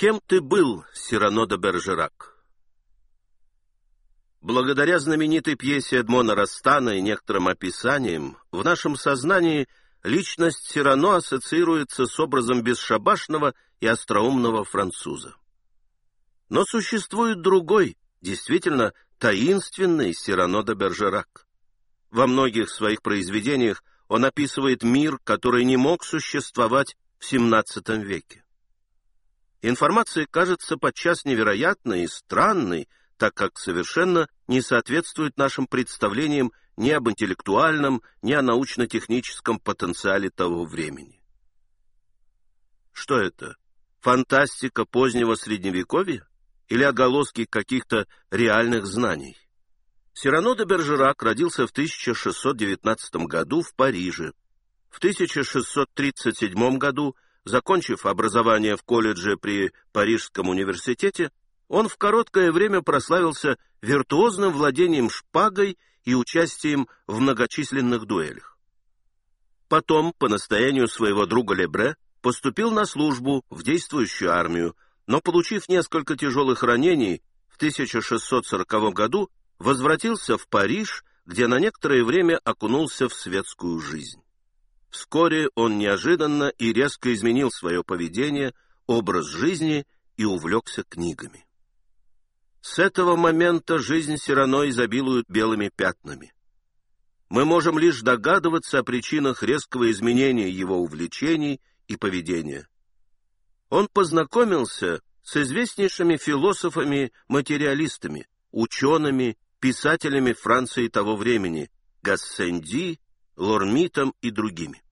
Кем ты был, Сирано де Бержерак? Благодаря знаменитой пьесе Эдмона Растана и некоторым описаниям, в нашем сознании личность Сирано ассоциируется с образом бесшабашного и остроумного француза. Но существует другой, действительно таинственный Сирано де Бержерак. Во многих своих произведениях он описывает мир, который не мог существовать в XVII веке. Информация кажется подчас невероятной и странной, так как совершенно не соответствует нашим представлениям ни об интеллектуальном, ни о научно-техническом потенциале того времени. Что это? Фантастика позднего Средневековья? Или отголоски каких-то реальных знаний? Сирано де Бержерак родился в 1619 году в Париже. В 1637 году Закончив образование в колледже при Парижском университете, он в короткое время прославился виртуозным владением шпагой и участием в многочисленных дуэлях. Потом, по настоянию своего друга Лебре, поступил на службу в действующую армию, но, получив несколько тяжелых ранений, в 1640 году возвратился в Париж, где на некоторое время окунулся в светскую жизнь. Вскоре он неожиданно и резко изменил свое поведение, образ жизни и увлекся книгами. С этого момента жизнь Сирано изобилует белыми пятнами. Мы можем лишь догадываться о причинах резкого изменения его увлечений и поведения. Он познакомился с известнейшими философами-материалистами, учеными, писателями Франции того времени, Гассенди, Лормитом и другими.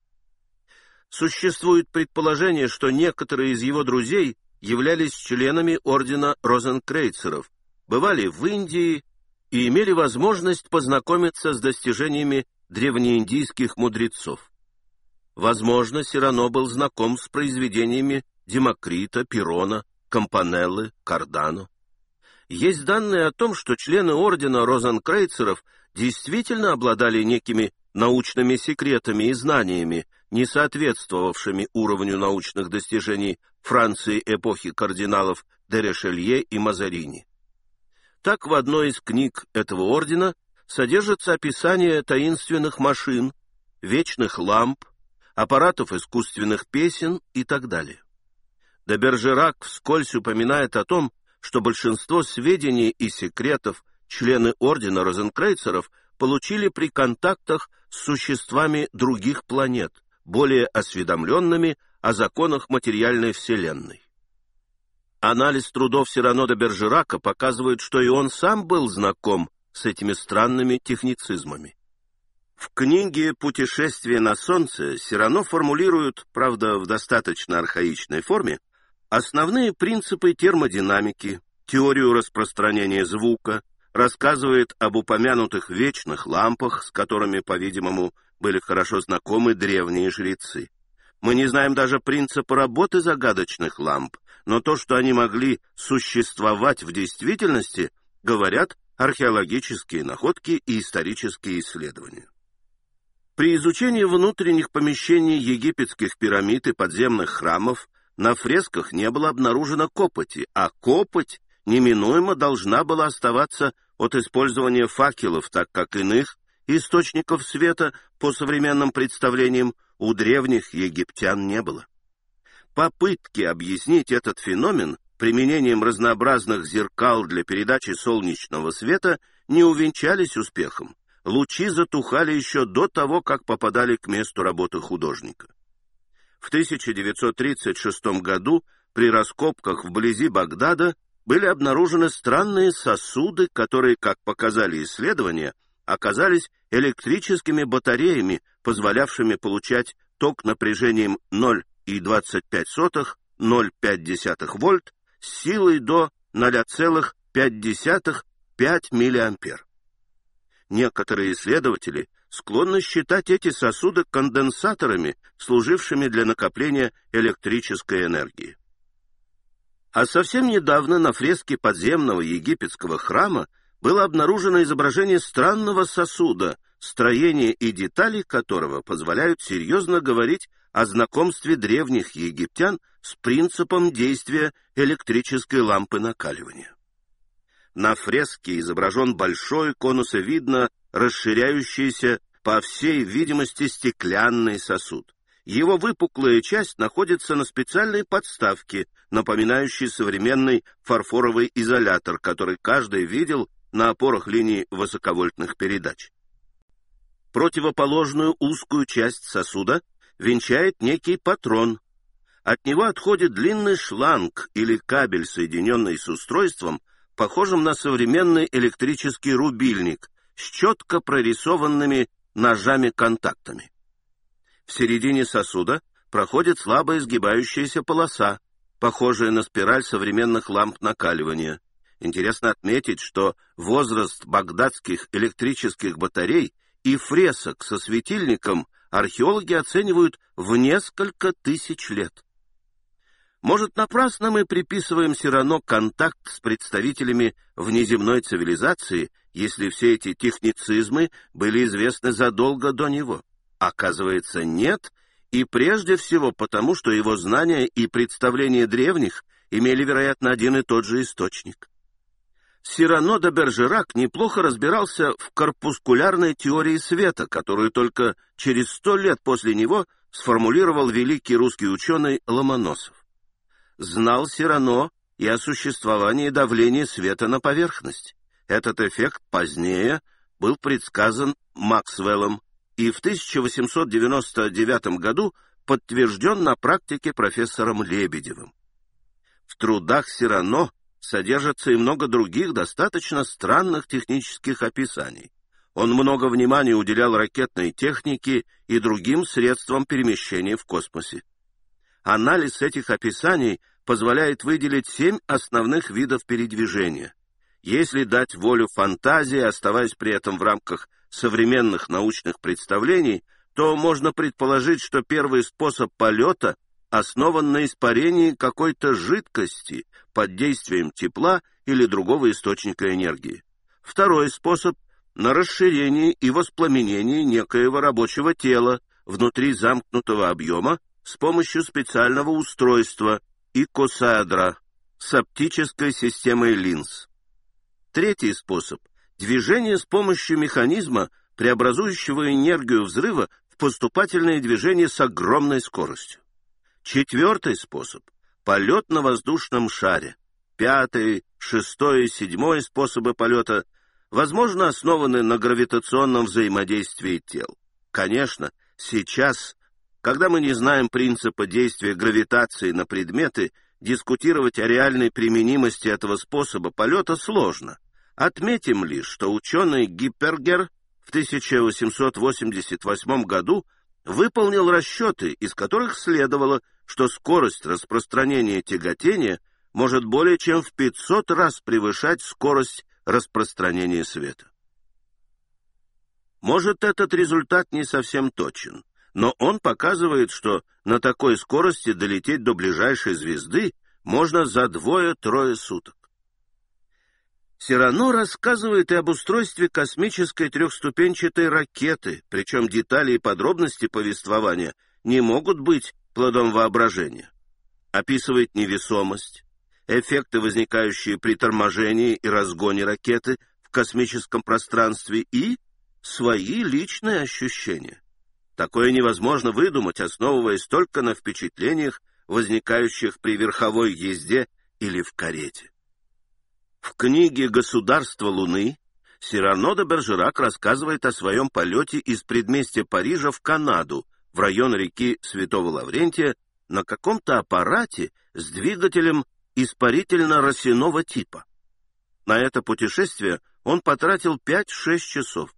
Существует предположение, что некоторые из его друзей являлись членами ордена розенкрейцеров, бывали в Индии и имели возможность познакомиться с достижениями древнеиндийских мудрецов. Возможно, Сирано был знаком с произведениями Демокрита, Пирона, Кампанеллы, Кардано. Есть данные о том, что члены ордена розенкрейцеров действительно обладали некими научными секретами и знаниями, не соответствовавшими уровню научных достижений Франции эпохи кардиналов Дерешелье и Мазарини. Так в одной из книг этого ордена содержится описание таинственных машин, вечных ламп, аппаратов искусственных песен и так далее. Де Бержерак вскользь упоминает о том, что большинство сведений и секретов члены ордена розенкрейцеров получили при контактах с существами других планет, более осведомленными о законах материальной Вселенной. Анализ трудов Сирано де Бержерака показывает, что и он сам был знаком с этими странными техницизмами. В книге «Путешествие на Солнце» Сирано формулирует, правда, в достаточно архаичной форме, основные принципы термодинамики, теорию распространения звука, рассказывает об упомянутых вечных лампах, с которыми, по-видимому, были хорошо знакомы древние жрецы. Мы не знаем даже принципа работы загадочных ламп, но то, что они могли существовать в действительности, говорят археологические находки и исторические исследования. При изучении внутренних помещений египетских пирамид и подземных храмов на фресках не было обнаружено копоти, а копоть неминуемо должна была оставаться от использования факелов, так как иных источников света, по современным представлениям, у древних египтян не было. Попытки объяснить этот феномен применением разнообразных зеркал для передачи солнечного света не увенчались успехом. Лучи затухали еще до того, как попадали к месту работы художника. В 1936 году при раскопках вблизи Багдада были обнаружены странные сосуды, которые, как показали исследования, оказались электрическими батареями, позволявшими получать ток напряжением 0,25-0,5 вольт с силой до 0,5 мА. Некоторые исследователи склонны считать эти сосуды конденсаторами, служившими для накопления электрической энергии. А совсем недавно на фреске подземного египетского храма было обнаружено изображение странного сосуда, строение и детали которого позволяют серьезно говорить о знакомстве древних египтян с принципом действия электрической лампы накаливания. На фреске изображен большой конусовидно расширяющийся, по всей видимости, стеклянный сосуд. Его выпуклая часть находится на специальной подставке, напоминающей современный фарфоровый изолятор, который каждый видел на опорах линий высоковольтных передач. Противоположную узкую часть сосуда венчает некий патрон. От него отходит длинный шланг или кабель, соединенный с устройством, похожим на современный электрический рубильник с четко прорисованными ножами-контактами. В середине сосуда проходит слабо изгибающаяся полоса, похожая на спираль современных ламп накаливания. Интересно отметить, что возраст багдадских электрических батарей и фресок со светильником археологи оценивают в несколько тысяч лет. Может, напрасно мы приписываем Сирано контакт с представителями внеземной цивилизации, если все эти техницизмы были известны задолго до него? Оказывается, нет, и прежде всего потому, что его знания и представления древних имели, вероятно, один и тот же источник. Сирано де Бержерак неплохо разбирался в корпускулярной теории света, которую только через сто лет после него сформулировал великий русский ученый Ломоносов. Знал Сирано и о существовании давления света на поверхность. Этот эффект позднее был предсказан Максвеллом и в 1899 году подтвержден на практике профессором Лебедевым. В трудах Сирано содержится и много других достаточно странных технических описаний. Он много внимания уделял ракетной технике и другим средствам перемещения в космосе. Анализ этих описаний позволяет выделить семь основных видов передвижения. Если дать волю фантазии, оставаясь при этом в рамках современных научных представлений, то можно предположить, что первый способ полета основан на испарении какой-то жидкости под действием тепла или другого источника энергии. Второй способ — на расширении и воспламенении некоего рабочего тела внутри замкнутого объема с помощью специального устройства икосадра с оптической системой линз. Третий способ Движение с помощью механизма, преобразующего энергию взрыва в поступательное движение с огромной скоростью. Четвертый способ — полет на воздушном шаре. Пятый, шестой и седьмой способы полета, возможно, основаны на гравитационном взаимодействии тел. Конечно, сейчас, когда мы не знаем принципа действия гравитации на предметы, дискутировать о реальной применимости этого способа полета сложно — Отметим лишь, что ученый Гиппергер в 1888 году выполнил расчеты, из которых следовало, что скорость распространения тяготения может более чем в 500 раз превышать скорость распространения света. Может, этот результат не совсем точен, но он показывает, что на такой скорости долететь до ближайшей звезды можно за двое-трое суток. Сирано рассказывает и об устройстве космической трехступенчатой ракеты, причем детали и подробности повествования не могут быть плодом воображения. Описывает невесомость, эффекты, возникающие при торможении и разгоне ракеты в космическом пространстве и свои личные ощущения. Такое невозможно выдумать, основываясь только на впечатлениях, возникающих при верховой езде или в карете. В книге «Государство Луны» Сирано де Бержерак рассказывает о своем полете из предместья Парижа в Канаду, в район реки Святого Лаврентия, на каком-то аппарате с двигателем испарительно-росяного типа. На это путешествие он потратил 5-6 часов.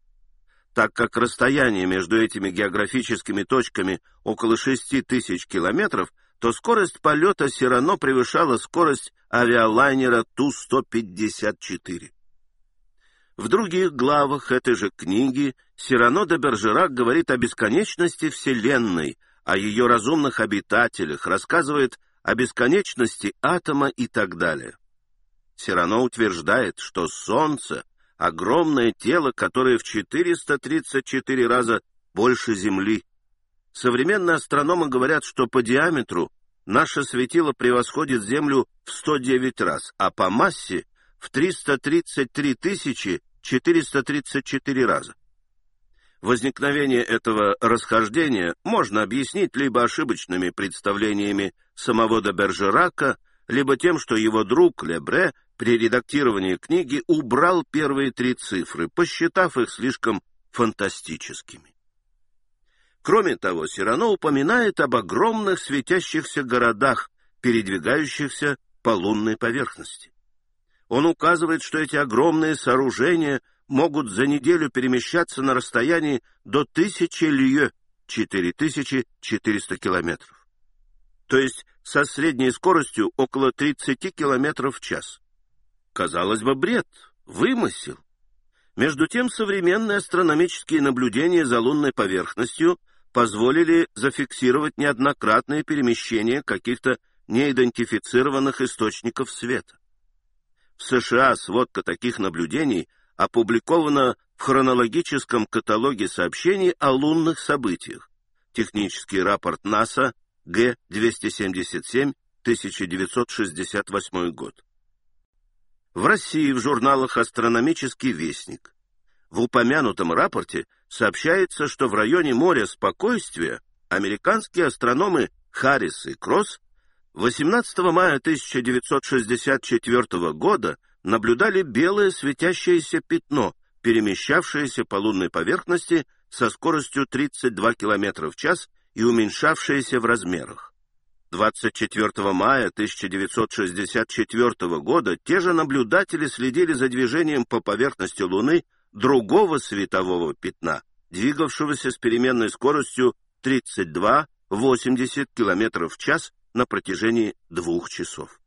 Так как расстояние между этими географическими точками около 6 тысяч километров, то скорость полета все равно превышала скорость авиалайнера Ту-154. В других главах этой же книги Сирано де Бержерак говорит о бесконечности Вселенной, о ее разумных обитателях, рассказывает о бесконечности атома и так далее. Сирано утверждает, что Солнце — огромное тело, которое в 434 раза больше Земли. Современные астрономы говорят, что по диаметру наше светило превосходит Землю в 109 раз, а по массе в 333 434 раза. Возникновение этого расхождения можно объяснить либо ошибочными представлениями самого де Бержерака, либо тем, что его друг Лебре при редактировании книги убрал первые три цифры, посчитав их слишком фантастическими. Кроме того, Сирано упоминает об огромных светящихся городах, передвигающихся по лунной поверхности. Он указывает, что эти огромные сооружения могут за неделю перемещаться на расстоянии до тысячи лье, 4400 километров. То есть со средней скоростью около 30 километров в час. Казалось бы, бред, вымысел. Между тем, современные астрономические наблюдения за лунной поверхностью позволили зафиксировать неоднократные перемещения каких-то неидентифицированных источников света. В США сводка таких наблюдений – опубликовано в хронологическом каталоге сообщений о лунных событиях. Технический рапорт НАСА Г-277, 1968 год. В России в журналах «Астрономический вестник» в упомянутом рапорте сообщается, что в районе моря Спокойствия американские астрономы Харрис и Кросс 18 мая 1964 года наблюдали белое светящееся пятно, перемещавшееся по лунной поверхности со скоростью 32 км в час и уменьшавшееся в размерах. 24 мая 1964 года те же наблюдатели следили за движением по поверхности Луны другого светового пятна, двигавшегося с переменной скоростью 32-80 км в час на протяжении двух часов.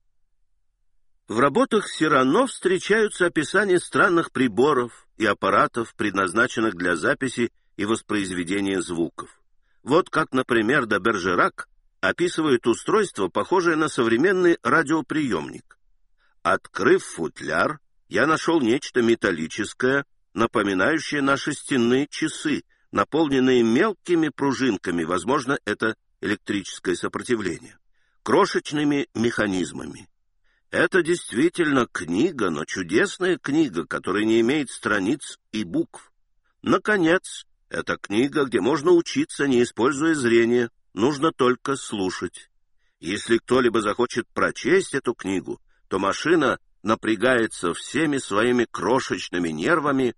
В работах Сирано встречаются описания странных приборов и аппаратов, предназначенных для записи и воспроизведения звуков. Вот как, например, де Бержерак описывает устройство, похожее на современный радиоприемник. Открыв футляр, я нашел нечто металлическое, напоминающее наши стенные часы, наполненные мелкими пружинками, возможно, это электрическое сопротивление, крошечными механизмами. Это действительно книга, но чудесная книга, которая не имеет страниц и букв. Наконец, это книга, где можно учиться, не используя зрение, нужно только слушать. Если кто-либо захочет прочесть эту книгу, то машина напрягается всеми своими крошечными нервами,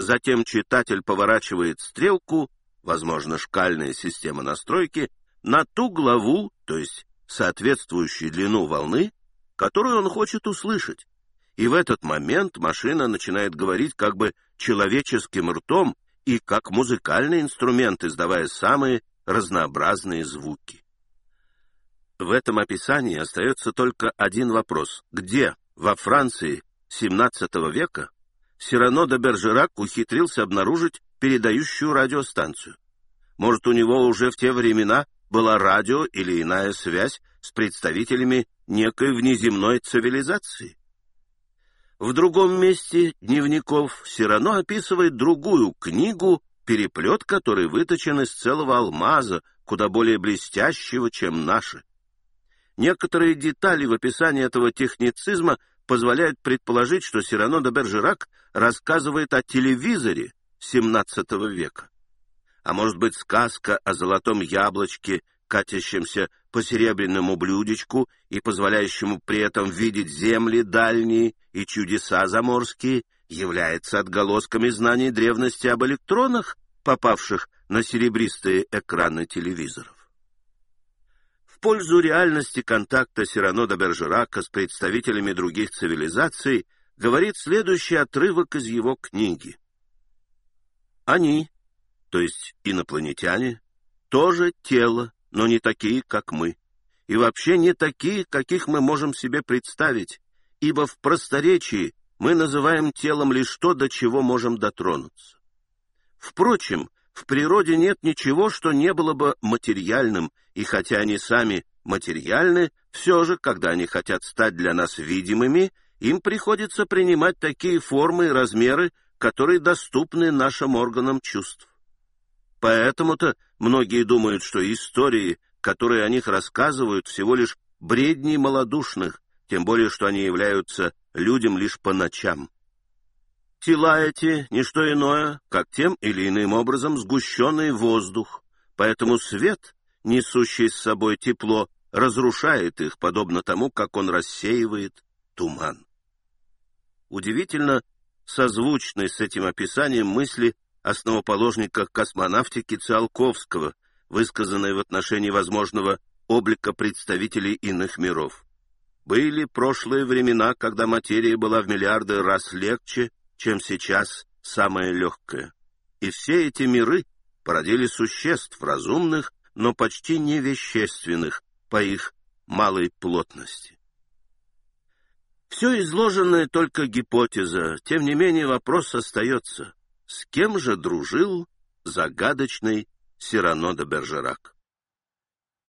затем читатель поворачивает стрелку, возможно, шкальная система настройки, на ту главу, то есть соответствующую длину волны, которую он хочет услышать. И в этот момент машина начинает говорить как бы человеческим ртом и как музыкальный инструмент, издавая самые разнообразные звуки. В этом описании остается только один вопрос. Где во Франции XVII века Сирано де Бержерак ухитрился обнаружить передающую радиостанцию? Может, у него уже в те времена была радио или иная связь с представителями некой внеземной цивилизации. В другом месте дневников Сирано описывает другую книгу, переплет которой выточен из целого алмаза, куда более блестящего, чем наши. Некоторые детали в описании этого техницизма позволяют предположить, что Сирано де Бержерак рассказывает о телевизоре XVII века а может быть сказка о золотом яблочке, катящемся по серебряному блюдечку и позволяющему при этом видеть земли дальние и чудеса заморские, является отголосками знаний древности об электронах, попавших на серебристые экраны телевизоров. В пользу реальности контакта Сирано де Бержерака с представителями других цивилизаций говорит следующий отрывок из его книги. Они, то есть инопланетяне, тоже тело, но не такие, как мы, и вообще не такие, каких мы можем себе представить, ибо в просторечии мы называем телом лишь то, до чего можем дотронуться. Впрочем, в природе нет ничего, что не было бы материальным, и хотя они сами материальны, все же, когда они хотят стать для нас видимыми, им приходится принимать такие формы и размеры, которые доступны нашим органам чувств. Поэтому-то многие думают, что истории, которые о них рассказывают, всего лишь бредни малодушных, тем более, что они являются людям лишь по ночам. Тела эти — ничто иное, как тем или иным образом сгущенный воздух, поэтому свет, несущий с собой тепло, разрушает их, подобно тому, как он рассеивает туман. Удивительно созвучны с этим описанием мысли основоположника космонавтики Циолковского, высказанные в отношении возможного облика представителей иных миров. Были прошлые времена, когда материя была в миллиарды раз легче, чем сейчас самая легкая. И все эти миры породили существ разумных, но почти невещественных по их малой плотности. Все изложенное только гипотеза, тем не менее вопрос остается. С кем же дружил загадочный Сирано де Бержерак?